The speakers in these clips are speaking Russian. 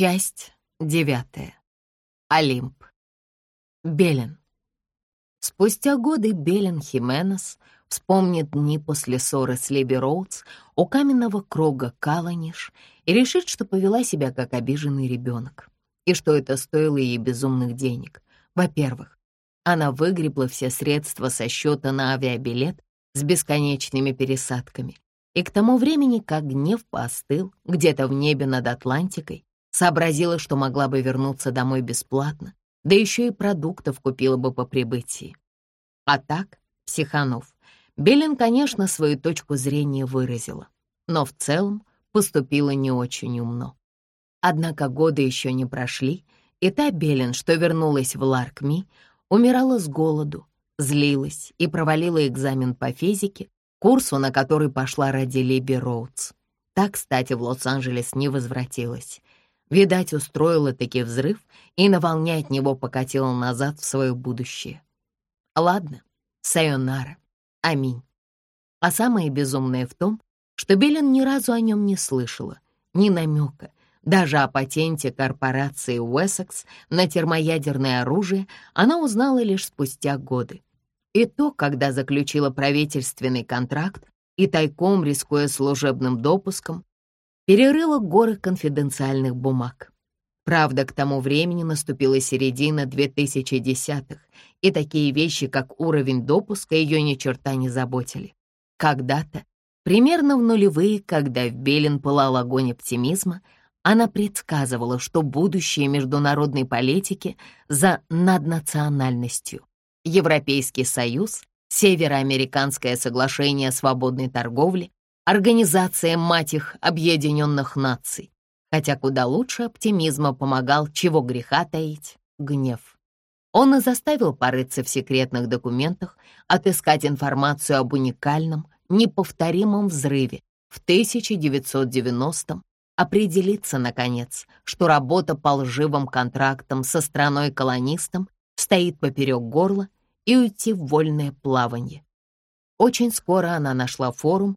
Часть девятая. Олимп. Белен. Спустя годы Белен Хименес вспомнит дни после ссоры с Леби Роудс у каменного круга Каланиш и решит, что повела себя как обиженный ребенок, и что это стоило ей безумных денег. Во-первых, она выгребла все средства со счета на авиабилет с бесконечными пересадками, и к тому времени, как гнев поостыл где-то в небе над Атлантикой, сообразила, что могла бы вернуться домой бесплатно, да еще и продуктов купила бы по прибытии. А так, психанов, Белин, конечно, свою точку зрения выразила, но в целом поступила не очень умно. Однако годы еще не прошли, и та Белин, что вернулась в Ларкми, умирала с голоду, злилась и провалила экзамен по физике, курсу, на который пошла ради Либи Роудс. Так, кстати, в Лос-Анджелес не возвратилась. Видать, устроила таки взрыв и на волне от него покатила назад в свое будущее. Ладно, сайонара, аминь. А самое безумное в том, что Белин ни разу о нем не слышала, ни намека, даже о патенте корпорации Уэссекс на термоядерное оружие она узнала лишь спустя годы. И то, когда заключила правительственный контракт и тайком, рискуя служебным допуском, перерыла горы конфиденциальных бумаг. Правда, к тому времени наступила середина 2010-х, и такие вещи, как уровень допуска, ее ни черта не заботили. Когда-то, примерно в нулевые, когда в Белин пылал огонь оптимизма, она предсказывала, что будущее международной политики за наднациональностью. Европейский Союз, Североамериканское соглашение о свободной торговле, Организация, мать их, Объединенных Наций. Хотя куда лучше оптимизма помогал, чего греха таить, гнев. Он и заставил порыться в секретных документах, отыскать информацию об уникальном, неповторимом взрыве в 1990-м, определиться, наконец, что работа по лживым контрактам со страной-колонистом стоит поперек горла и уйти в вольное плавание. Очень скоро она нашла форум,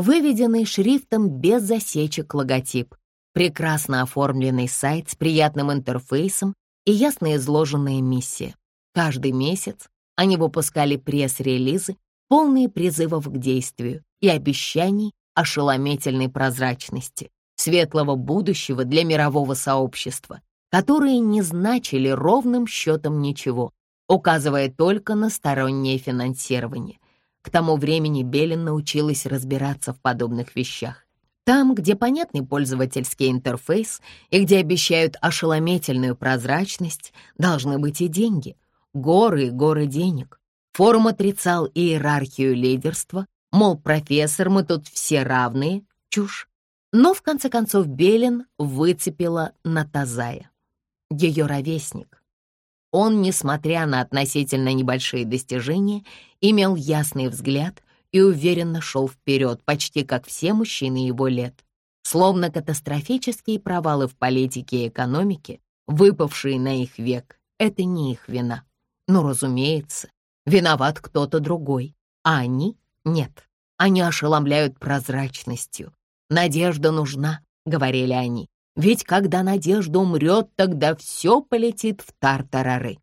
выведенный шрифтом без засечек логотип, прекрасно оформленный сайт с приятным интерфейсом и ясно изложенная миссия. Каждый месяц они выпускали пресс-релизы, полные призывов к действию и обещаний ошеломительной прозрачности, светлого будущего для мирового сообщества, которые не значили ровным счетом ничего, указывая только на стороннее финансирование — к тому времени Белин научилась разбираться в подобных вещах. Там, где понятный пользовательский интерфейс и где обещают ошеломительную прозрачность, должны быть и деньги. Горы и горы денег. Форум отрицал иерархию лидерства, мол, профессор, мы тут все равные, чушь. Но, в конце концов, Белин выцепила Натазая, ее ровесник, он, несмотря на относительно небольшие достижения, имел ясный взгляд и уверенно шел вперед, почти как все мужчины его лет. Словно катастрофические провалы в политике и экономике, выпавшие на их век, это не их вина. Но, разумеется, виноват кто-то другой, а они — нет. Они ошеломляют прозрачностью. «Надежда нужна», — говорили они. Ведь когда надежда умрет, тогда все полетит в тартарары.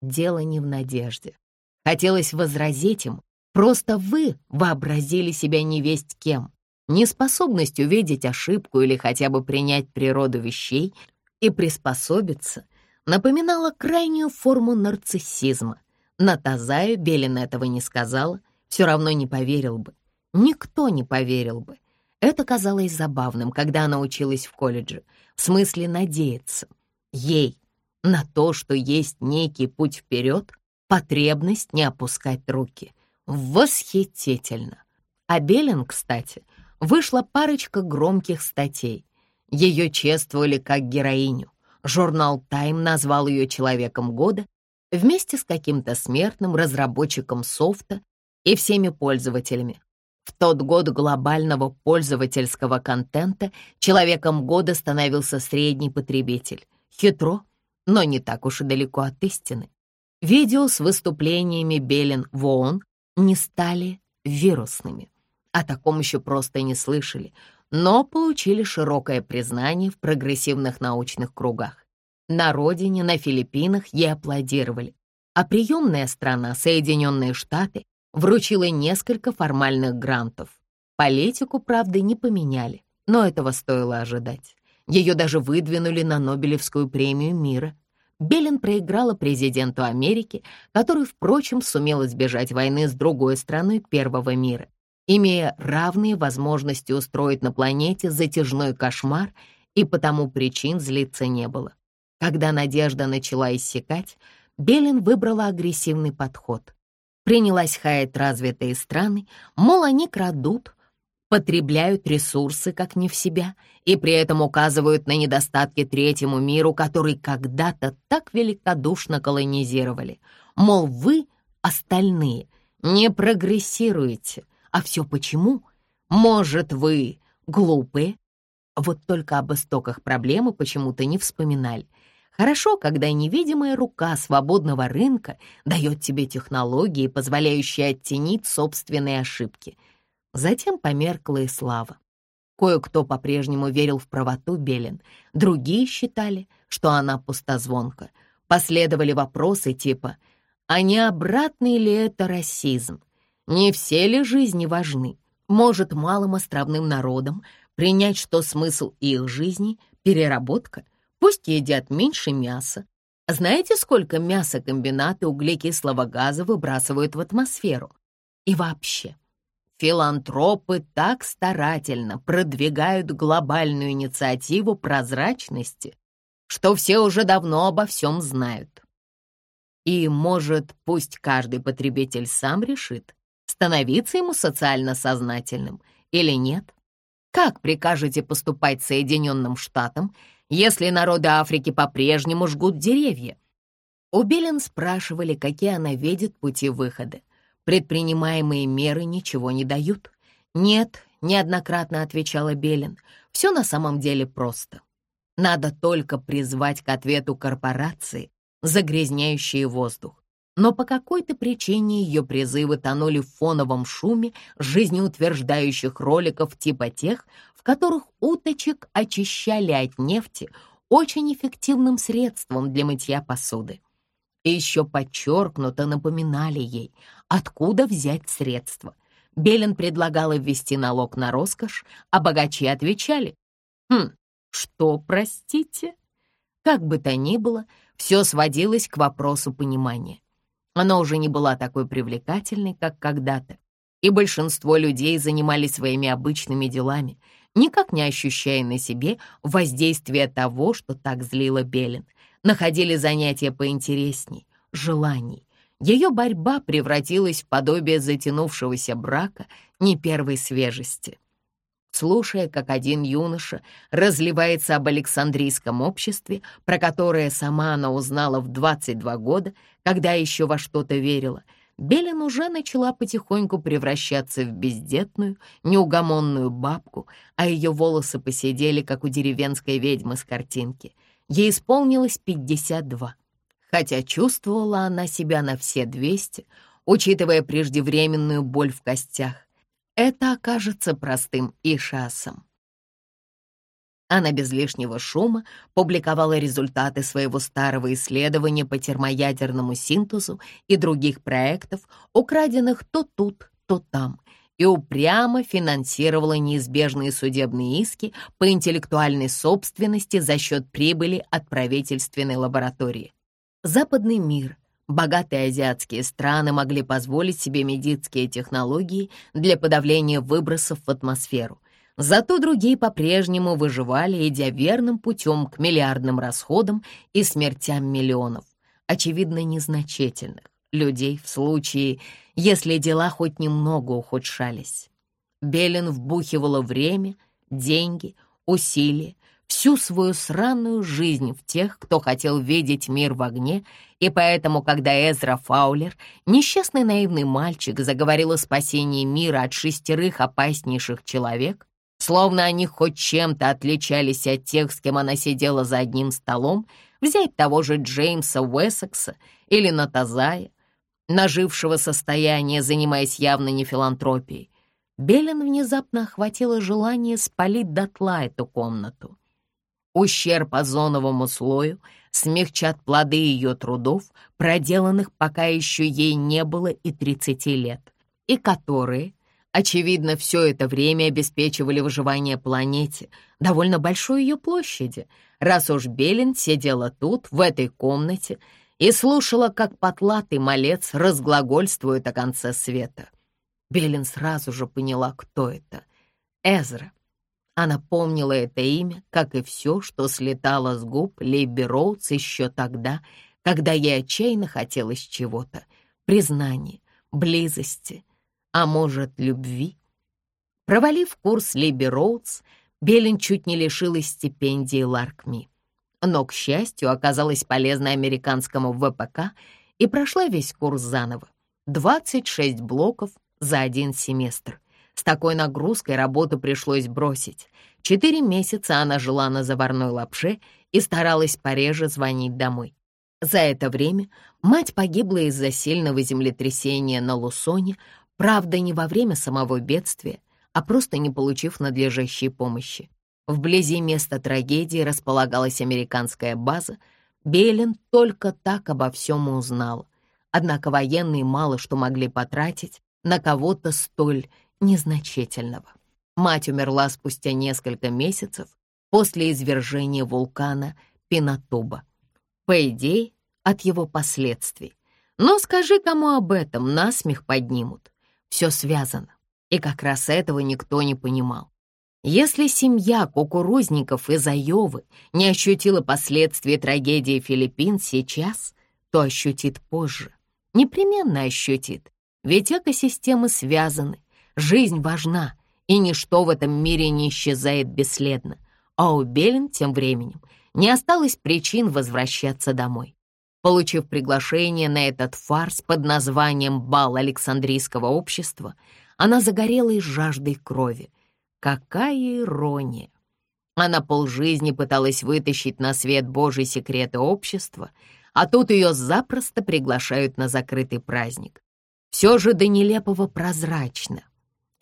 Дело не в надежде. Хотелось возразить им, просто вы вообразили себя невесть кем. Неспособность увидеть ошибку или хотя бы принять природу вещей и приспособиться напоминала крайнюю форму нарциссизма. На Тазаю Белин этого не сказала, все равно не поверил бы. Никто не поверил бы. Это казалось забавным, когда она училась в колледже, в смысле надеяться. Ей на то, что есть некий путь вперед, потребность не опускать руки. Восхитительно. А Беллин, кстати, вышла парочка громких статей. Ее чествовали как героиню. Журнал «Тайм» назвал ее «Человеком года» вместе с каким-то смертным разработчиком софта и всеми пользователями, в тот год глобального пользовательского контента человеком года становился средний потребитель. Хитро, но не так уж и далеко от истины. Видео с выступлениями Белин в ООН не стали вирусными. О таком еще просто не слышали. но получили широкое признание в прогрессивных научных кругах. На родине, на Филиппинах ей аплодировали, а приемная страна, Соединенные Штаты, вручила несколько формальных грантов. Политику, правда, не поменяли, но этого стоило ожидать. Ее даже выдвинули на Нобелевскую премию мира. Беллин проиграла президенту Америки, который, впрочем, сумел избежать войны с другой страной первого мира, имея равные возможности устроить на планете затяжной кошмар, и потому причин злиться не было. Когда надежда начала иссякать, Беллин выбрала агрессивный подход. Принялась хаять развитые страны, мол, они крадут, потребляют ресурсы как не в себя и при этом указывают на недостатки третьему миру, который когда-то так великодушно колонизировали. Мол, вы, остальные, не прогрессируете. А все почему? Может, вы глупые? Вот только об истоках проблемы почему-то не вспоминали. Хорошо, когда невидимая рука свободного рынка дает тебе технологии, позволяющие оттенить собственные ошибки. Затем померкла и слава. Кое-кто по-прежнему верил в правоту Белин, другие считали, что она пустозвонка. Последовали вопросы типа «А не обратный ли это расизм? Не все ли жизни важны? Может, малым островным народам принять, что смысл их жизни — переработка — Пусть едят меньше мяса. Знаете, сколько мясокомбинаты углекислого газа выбрасывают в атмосферу? И вообще, филантропы так старательно продвигают глобальную инициативу прозрачности, что все уже давно обо всем знают. И, может, пусть каждый потребитель сам решит, становиться ему социально сознательным или нет? Как прикажете поступать Соединенным Штатам, если народы Африки по-прежнему жгут деревья? У Белин спрашивали, какие она видит пути выхода. Предпринимаемые меры ничего не дают. «Нет», — неоднократно отвечала Белин, — «все на самом деле просто. Надо только призвать к ответу корпорации, загрязняющие воздух. Но по какой-то причине ее призывы тонули в фоновом шуме жизнеутверждающих роликов типа тех, которых уточек очищали от нефти очень эффективным средством для мытья посуды. И еще подчеркнуто напоминали ей, откуда взять средства. Белин предлагала ввести налог на роскошь, а богачи отвечали, «Хм, что, простите?» Как бы то ни было, все сводилось к вопросу понимания. Она уже не была такой привлекательной, как когда-то, и большинство людей занимались своими обычными делами, никак не ощущая на себе воздействия того, что так злило Белин. Находили занятия поинтересней, желаний. Ее борьба превратилась в подобие затянувшегося брака не первой свежести. Слушая, как один юноша разливается об Александрийском обществе, про которое сама она узнала в 22 года, когда еще во что-то верила, Белин уже начала потихоньку превращаться в бездетную, неугомонную бабку, а ее волосы посидели, как у деревенской ведьмы с картинки. Ей исполнилось 52, хотя чувствовала она себя на все 200, учитывая преждевременную боль в костях. Это окажется простым ишасом. Она без лишнего шума публиковала результаты своего старого исследования по термоядерному синтезу и других проектов, украденных то тут, то там, и упрямо финансировала неизбежные судебные иски по интеллектуальной собственности за счет прибыли от правительственной лаборатории. Западный мир, богатые азиатские страны могли позволить себе медицинские технологии для подавления выбросов в атмосферу, Зато другие по-прежнему выживали, идя верным путем к миллиардным расходам и смертям миллионов, очевидно, незначительных людей в случае, если дела хоть немного ухудшались. Белин вбухивала время, деньги, усилия, всю свою сраную жизнь в тех, кто хотел видеть мир в огне, и поэтому, когда Эзра Фаулер, несчастный наивный мальчик, заговорил о спасении мира от шестерых опаснейших человек, словно они хоть чем-то отличались от тех, с кем она сидела за одним столом, взять того же Джеймса Уэссекса или Натазая, нажившего состояние, занимаясь явно не филантропией. Беллин внезапно охватило желание спалить дотла эту комнату. Ущерб озоновому слою смягчат плоды ее трудов, проделанных пока еще ей не было и 30 лет, и которые, очевидно, все это время обеспечивали выживание планете, довольно большой ее площади, раз уж Белин сидела тут, в этой комнате, и слушала, как потлатый малец разглагольствует о конце света. Белин сразу же поняла, кто это. Эзра. Она помнила это имя, как и все, что слетало с губ Лейби Роудс еще тогда, когда ей отчаянно хотелось чего-то. Признания, близости, а может, любви. Провалив курс Лейби Роудс, Белин чуть не лишилась стипендии Ларкми. Но, к счастью, оказалась полезной американскому ВПК и прошла весь курс заново. 26 блоков за один семестр. С такой нагрузкой работу пришлось бросить. Четыре месяца она жила на заварной лапше и старалась пореже звонить домой. За это время мать погибла из-за сильного землетрясения на Лусоне, правда, не во время самого бедствия, а просто не получив надлежащей помощи. Вблизи места трагедии располагалась американская база. Беллин только так обо всем узнал. Однако военные мало что могли потратить на кого-то столь незначительного. Мать умерла спустя несколько месяцев после извержения вулкана Пинатуба. По идее, от его последствий. Но скажи кому об этом, насмех поднимут. Все связано, и как раз этого никто не понимал. Если семья кукурузников из Айовы не ощутила последствий трагедии Филиппин сейчас, то ощутит позже. Непременно ощутит, ведь экосистемы связаны, Жизнь важна, и ничто в этом мире не исчезает бесследно. А у Белин тем временем не осталось причин возвращаться домой. Получив приглашение на этот фарс под названием «Бал Александрийского общества», она загорелась жаждой крови. Какая ирония! Она полжизни пыталась вытащить на свет Божий секреты общества, а тут ее запросто приглашают на закрытый праздник. Все же до нелепого прозрачно.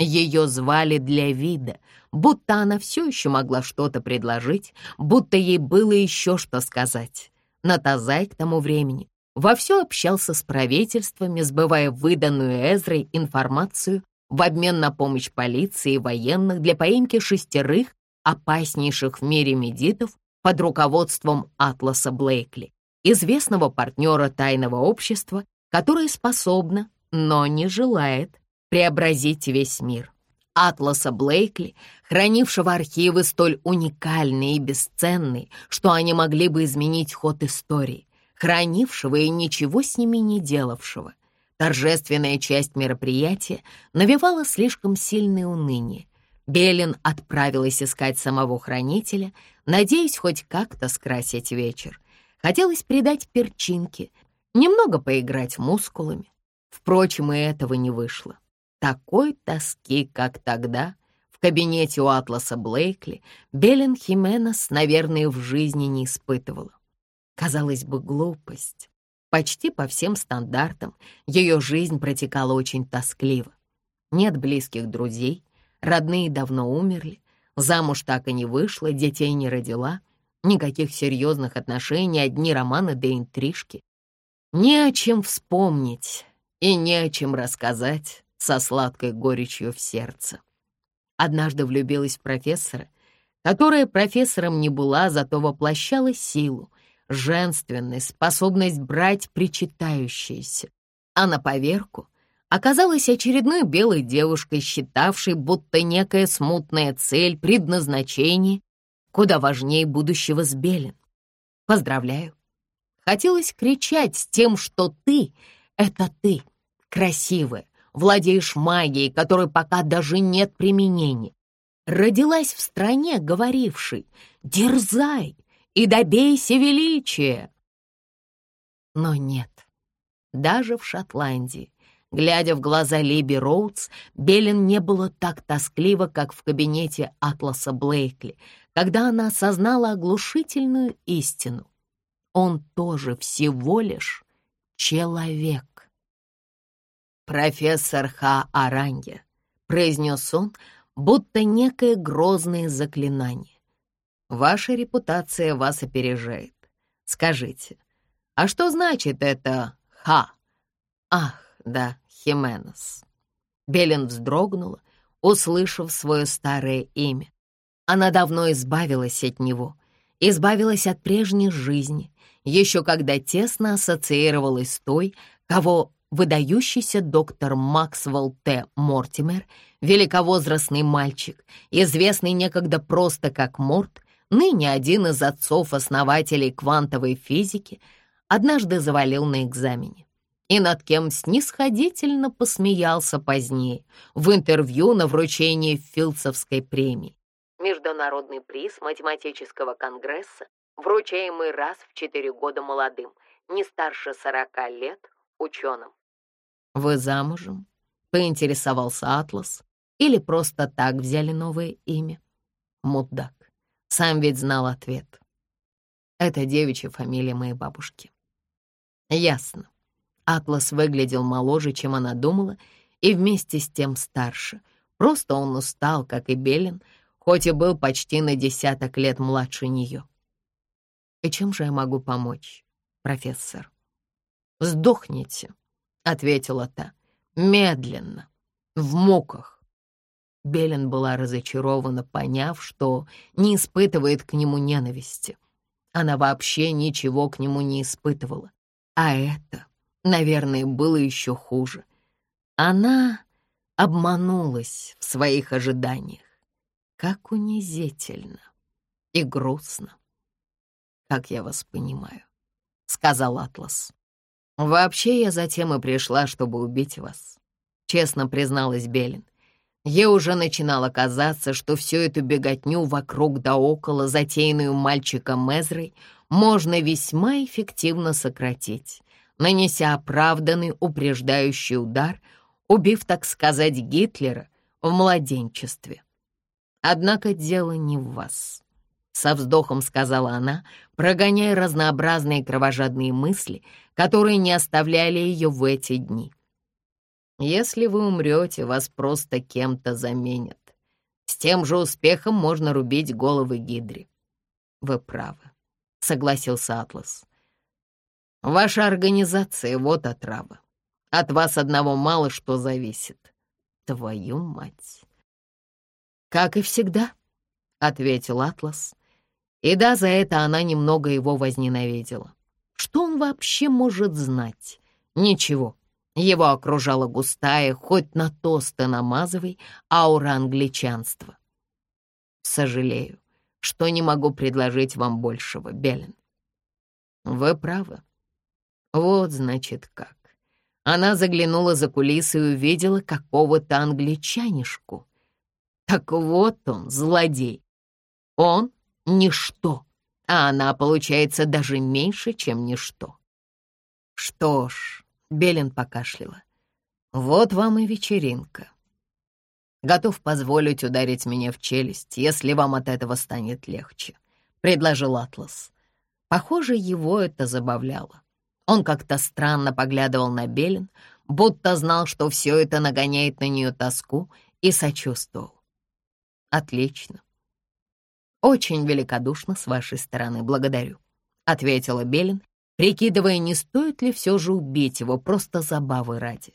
Ее звали для вида, будто она все еще могла что-то предложить, будто ей было еще что сказать. Натазай к тому времени вовсю общался с правительствами, сбывая выданную Эзрой информацию в обмен на помощь полиции и военных для поимки шестерых опаснейших в мире медитов под руководством Атласа Блейкли, известного партнера тайного общества, которое способно, но не желает преобразить весь мир. Атласа Блейкли, хранившего архивы столь уникальные и бесценные, что они могли бы изменить ход истории, хранившего и ничего с ними не делавшего. Торжественная часть мероприятия навевала слишком сильное уныние. Белин отправилась искать самого хранителя, надеясь хоть как-то скрасить вечер. Хотелось придать перчинки, немного поиграть мускулами. Впрочем, и этого не вышло. Такой тоски, как тогда, в кабинете у Атласа Блейкли, Белен Хименес, наверное, в жизни не испытывала. Казалось бы, глупость. Почти по всем стандартам ее жизнь протекала очень тоскливо. Нет близких друзей, родные давно умерли, замуж так и не вышла, детей не родила, никаких серьезных отношений, одни романы да интрижки. Не о чем вспомнить и не о чем рассказать со сладкой горечью в сердце. Однажды влюбилась в профессора, которая профессором не была, зато воплощала силу, женственность, способность брать причитающееся. А на поверку оказалась очередной белой девушкой, считавшей, будто некая смутная цель, предназначение, куда важнее будущего с Белин. Поздравляю. Хотелось кричать с тем, что ты — это ты, красивая, владеешь магией, которой пока даже нет применения. Родилась в стране, говорившей «Дерзай и добейся величия». Но нет, даже в Шотландии, глядя в глаза Либи Роудс, Белин не было так тоскливо, как в кабинете Атласа Блейкли, когда она осознала оглушительную истину. Он тоже всего лишь человек. «Профессор Ха Аранья», — произнес он, будто некое грозное заклинание. Ваша репутация вас опережает. Скажите, а что значит это «ха»? Ах, да, Хименес. Белен вздрогнула, услышав свое старое имя. Она давно избавилась от него, избавилась от прежней жизни, еще когда тесно ассоциировалась с той, кого выдающийся доктор Максвелл Т. Мортимер, великовозрастный мальчик, известный некогда просто как Морт, ныне один из отцов-основателей квантовой физики, однажды завалил на экзамене. И над кем снисходительно посмеялся позднее в интервью на вручении Филдсовской премии. Международный приз математического конгресса, вручаемый раз в четыре года молодым, не старше сорока лет, ученым. «Вы замужем?» — поинтересовался Атлас. «Или просто так взяли новое имя?» Мудак. Сам ведь знал ответ. Это девичья фамилия моей бабушки. Ясно. Атлас выглядел моложе, чем она думала, и вместе с тем старше. Просто он устал, как и Белин, хоть и был почти на десяток лет младше нее. «И чем же я могу помочь, профессор?» «Сдохните», — ответила та, — «медленно, в муках». Белин была разочарована, поняв, что не испытывает к нему ненависти. Она вообще ничего к нему не испытывала. А это, наверное, было еще хуже. Она обманулась в своих ожиданиях. Как унизительно и грустно. «Как я вас понимаю», — сказал Атлас. «Вообще я затем и пришла, чтобы убить вас», — честно призналась Белин. Ей уже начинало казаться, что всю эту беготню вокруг да около, затеянную мальчиком Эзрой, можно весьма эффективно сократить, нанеся оправданный упреждающий удар, убив, так сказать, Гитлера в младенчестве. Однако дело не в вас. Со вздохом сказала она, прогоняя разнообразные кровожадные мысли, которые не оставляли ее в эти дни — если вы умрете, вас просто кем-то заменят. С тем же успехом можно рубить головы Гидри. Вы правы, согласился Атлас. Ваша организация — вот отрава. От вас одного мало что зависит. Твою мать. Как и всегда, — ответил Атлас. И да, за это она немного его возненавидела. Что он вообще может знать? Ничего. Его окружала густая, хоть на тосты намазывай, аура англичанства. Сожалею, что не могу предложить вам большего, Белин. Вы правы. Вот, значит, как. Она заглянула за кулисы и увидела какого-то англичанишку. Так вот он, злодей. Он — ничто, а она, получается, даже меньше, чем ничто. Что ж, Белин покашляла. «Вот вам и вечеринка. Готов позволить ударить меня в челюсть, если вам от этого станет легче», — предложил Атлас. Похоже, его это забавляло. Он как-то странно поглядывал на Белин, будто знал, что все это нагоняет на нее тоску, и сочувствовал. «Отлично. Очень великодушно с вашей стороны, благодарю», — ответила Белин прикидывая, не стоит ли все же убить его просто забавы ради.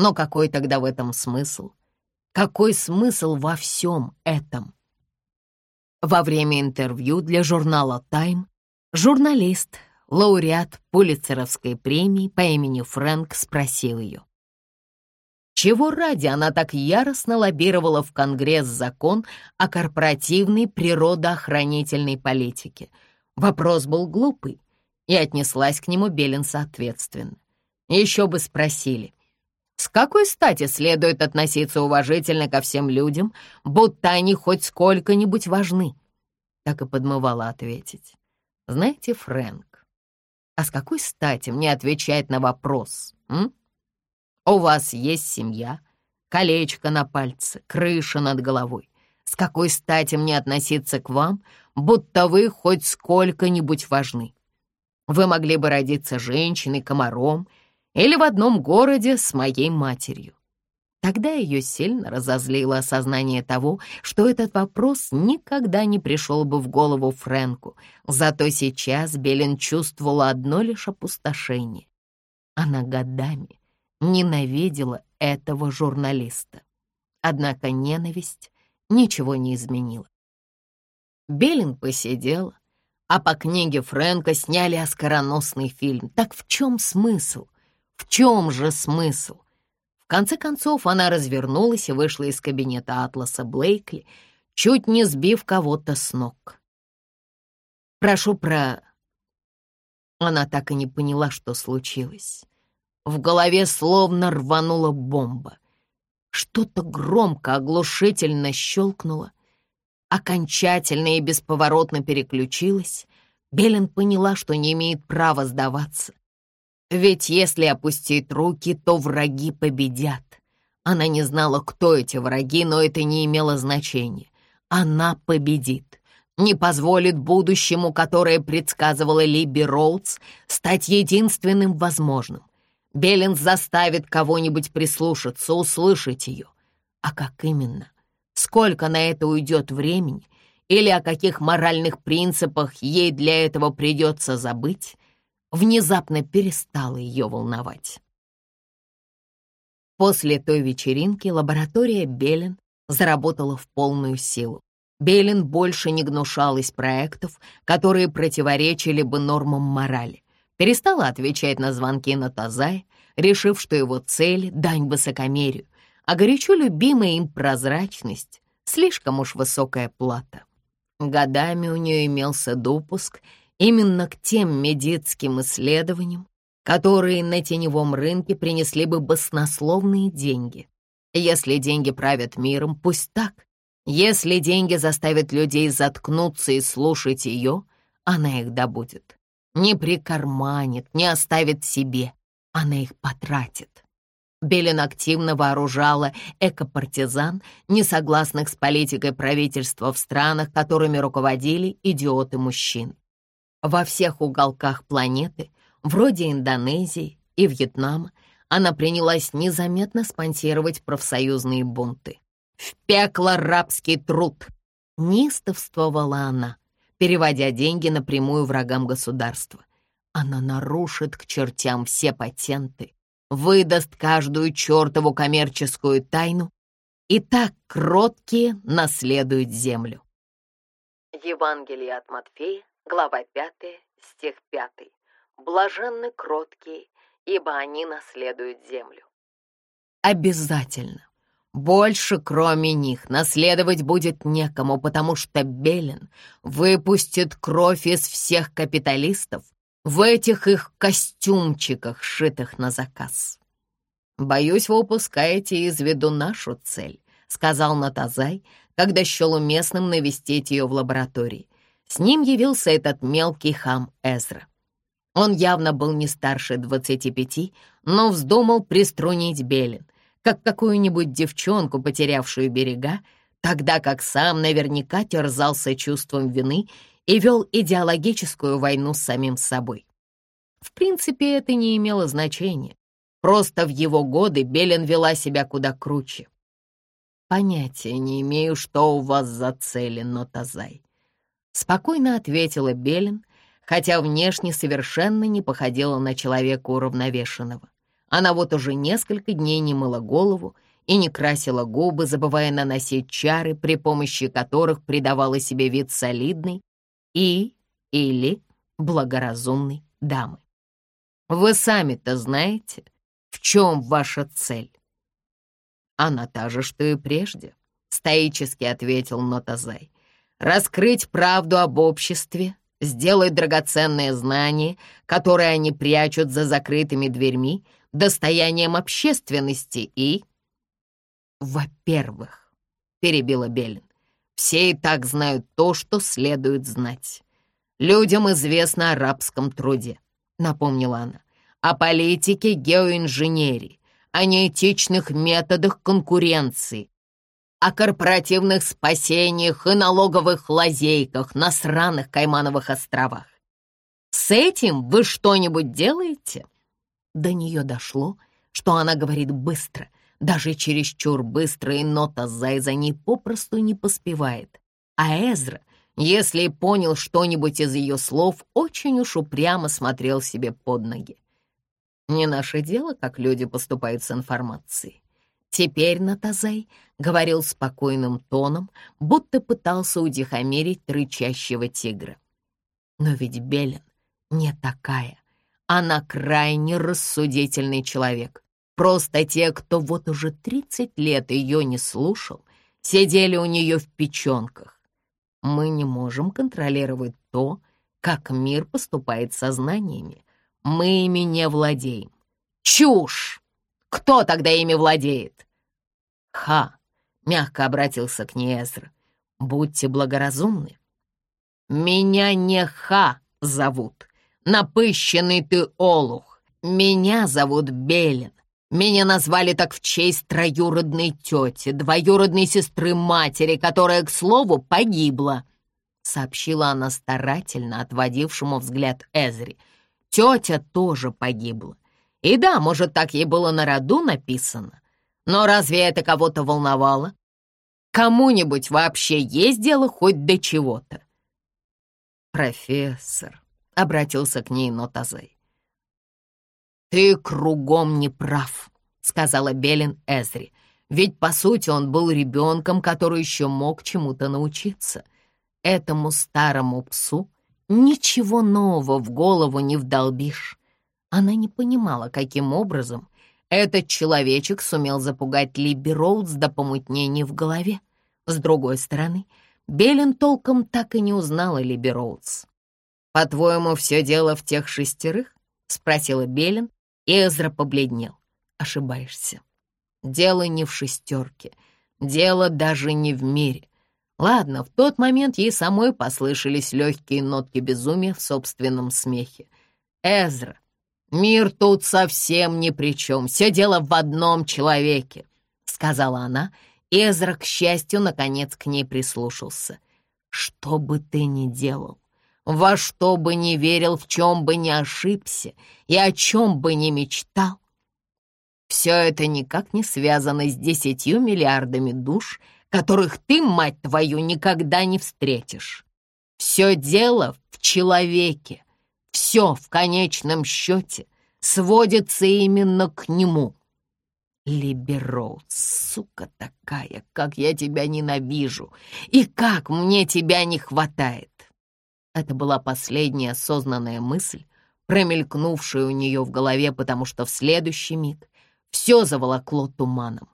Но какой тогда в этом смысл? Какой смысл во всем этом? Во время интервью для журнала «Тайм» журналист, лауреат Пулицеровской премии по имени Фрэнк спросил ее, чего ради она так яростно лоббировала в Конгресс закон о корпоративной природоохранительной политике. Вопрос был глупый, и отнеслась к нему Белин соответственно. Еще бы спросили, с какой стати следует относиться уважительно ко всем людям, будто они хоть сколько-нибудь важны? Так и подмывала ответить. Знаете, Фрэнк, а с какой стати мне отвечать на вопрос, м? У вас есть семья, колечко на пальце, крыша над головой. С какой стати мне относиться к вам, будто вы хоть сколько-нибудь важны? Вы могли бы родиться женщиной, комаром или в одном городе с моей матерью. Тогда ее сильно разозлило осознание того, что этот вопрос никогда не пришел бы в голову Фрэнку. Зато сейчас Белин чувствовала одно лишь опустошение. Она годами ненавидела этого журналиста. Однако ненависть ничего не изменила. Белин посидела, а по книге Фрэнка сняли оскароносный фильм. Так в чем смысл? В чем же смысл? В конце концов она развернулась и вышла из кабинета Атласа Блейкли, чуть не сбив кого-то с ног. «Прошу про...» Она так и не поняла, что случилось. В голове словно рванула бомба. Что-то громко, оглушительно щелкнуло, окончательно и бесповоротно переключилось. Белин поняла, что не имеет права сдаваться. Ведь если опустить руки, то враги победят. Она не знала, кто эти враги, но это не имело значения. Она победит. Не позволит будущему, которое предсказывала Либби Роудс, стать единственным возможным. Беллин заставит кого-нибудь прислушаться, услышать ее. А как именно? Сколько на это уйдет времени? Или о каких моральных принципах ей для этого придется забыть? внезапно перестало ее волновать. После той вечеринки лаборатория Белин заработала в полную силу. Белин больше не гнушалась проектов, которые противоречили бы нормам морали. Перестала отвечать на звонки на Тазай, решив, что его цель — дань высокомерию, а горячо любимая им прозрачность — слишком уж высокая плата. Годами у нее имелся допуск — именно к тем медицинским исследованиям, которые на теневом рынке принесли бы баснословные деньги. Если деньги правят миром, пусть так. Если деньги заставят людей заткнуться и слушать ее, она их добудет. Не прикарманит, не оставит себе, она их потратит. Белин активно вооружала экопартизан, несогласных с политикой правительства в странах, которыми руководили идиоты-мужчины во всех уголках планеты, вроде Индонезии и Вьетнама, она принялась незаметно спонсировать профсоюзные бунты. «В пекло рабский труд!» — неистовствовала она, переводя деньги напрямую врагам государства. Она нарушит к чертям все патенты, выдаст каждую чертову коммерческую тайну, и так кроткие наследуют землю. Евангелие от Матфея, Глава 5, стих 5. Блаженны кроткие, ибо они наследуют землю. Обязательно. Больше, кроме них, наследовать будет некому, потому что Белин выпустит кровь из всех капиталистов в этих их костюмчиках, сшитых на заказ. «Боюсь, вы упускаете из виду нашу цель», — сказал Натазай, когда счел уместным навестить ее в лаборатории. С ним явился этот мелкий хам Эзра. Он явно был не старше двадцати пяти, но вздумал приструнить Белин, как какую-нибудь девчонку, потерявшую берега, тогда как сам наверняка терзался чувством вины и вел идеологическую войну с самим собой. В принципе, это не имело значения. Просто в его годы Белин вела себя куда круче. Понятия не имею, что у вас за цели, Нотазай. Спокойно ответила Белин, хотя внешне совершенно не походила на человека уравновешенного. Она вот уже несколько дней не мыла голову и не красила губы, забывая наносить чары, при помощи которых придавала себе вид солидной и или благоразумной дамы. Вы сами-то знаете, в чем ваша цель? Она та же, что и прежде, стоически ответил Нотазай раскрыть правду об обществе, сделать драгоценные знания, которые они прячут за закрытыми дверьми, достоянием общественности и... «Во-первых», — перебила Беллин, — «все и так знают то, что следует знать. Людям известно о рабском труде», — напомнила она, «о политике геоинженерии, о неэтичных методах конкуренции, о корпоративных спасениях и налоговых лазейках на сраных Каймановых островах. С этим вы что-нибудь делаете?» До нее дошло, что она говорит быстро, Даже чересчур быстрый нота Зай за ней попросту не поспевает. А Эзра, если и понял что-нибудь из ее слов, очень уж упрямо смотрел себе под ноги. Не наше дело, как люди поступают с информацией. Теперь Натазай говорил спокойным тоном, будто пытался утихомирить рычащего тигра. Но ведь Белен не такая. Она крайне рассудительный человек. Просто те, кто вот уже 30 лет ее не слушал, сидели у нее в печенках. Мы не можем контролировать то, как мир поступает с сознаниями. Мы ими не владеем. Чушь! Кто тогда ими владеет? Ха! Мягко обратился к ней Эзра. Будьте благоразумны. Меня не Ха зовут. Напыщенный ты олух. Меня зовут Белин. Меня назвали так в честь троюродной тети, двоюродной сестры матери, которая, к слову, погибла», — сообщила она старательно, отводившему взгляд Эзри. «Тетя тоже погибла. И да, может, так ей было на роду написано. Но разве это кого-то волновало? Кому-нибудь вообще есть дело хоть до чего-то?» «Профессор», — обратился к ней Нотазей. «Ты кругом не прав», — сказала Белин Эзри. «Ведь, по сути, он был ребенком, который еще мог чему-то научиться. Этому старому псу ничего нового в голову не вдолбишь». Она не понимала, каким образом этот человечек сумел запугать Либби Роудс до помутнений в голове. С другой стороны, Белин толком так и не узнала Либби Роудс. «По-твоему, все дело в тех шестерых?» — спросила Белин, Эзра побледнел. Ошибаешься. Дело не в шестерке. Дело даже не в мире. Ладно, в тот момент ей самой послышались легкие нотки безумия в собственном смехе. Эзра, мир тут совсем ни при чем. Все дело в одном человеке, сказала она. Эзра, к счастью, наконец к ней прислушался. Что бы ты ни делал, во что бы ни верил, в чем бы ни ошибся и о чем бы ни мечтал. Все это никак не связано с десятью миллиардами душ, которых ты, мать твою, никогда не встретишь. Все дело в человеке, все в конечном счете сводится именно к нему. Либероуд, сука такая, как я тебя ненавижу, и как мне тебя не хватает. Это была последняя осознанная мысль, промелькнувшая у нее в голове, потому что в следующий миг все заволокло туманом.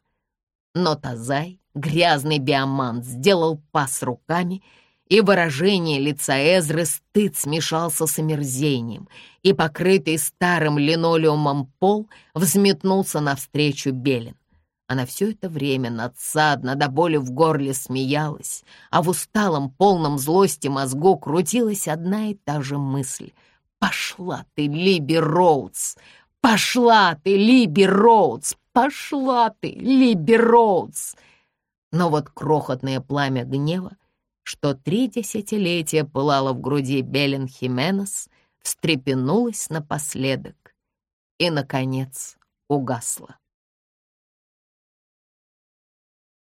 Но Тазай, грязный биомант, сделал пас руками, и выражение лица Эзры стыд смешался с омерзением, и покрытый старым линолеумом пол взметнулся навстречу Белин. Она все это время надсадно до боли в горле смеялась, а в усталом, полном злости мозгу крутилась одна и та же мысль. «Пошла ты, Либи Роудс! Пошла ты, Либи Роудс! Пошла ты, Либи Роудс!» Но вот крохотное пламя гнева, что три десятилетия пылало в груди Белен Хименес, встрепенулось напоследок и, наконец, угасло.